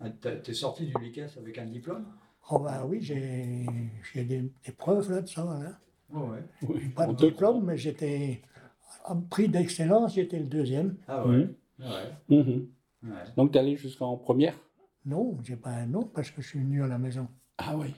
Ah, t'es sorti du LICAS avec un diplôme? Oh ben oui, j'ai des, preuves là de ça. Hein. Oh, ouais. Oui, Pas de diplôme, mais j'étais en prix d'excellence, j'étais le deuxième. Ah ouais. Mhm. Ah mhm. Ouais. Donc, tu allé jusqu'en première? Non, j'ai pas un nom parce que je suis venu à la maison. Ah oui.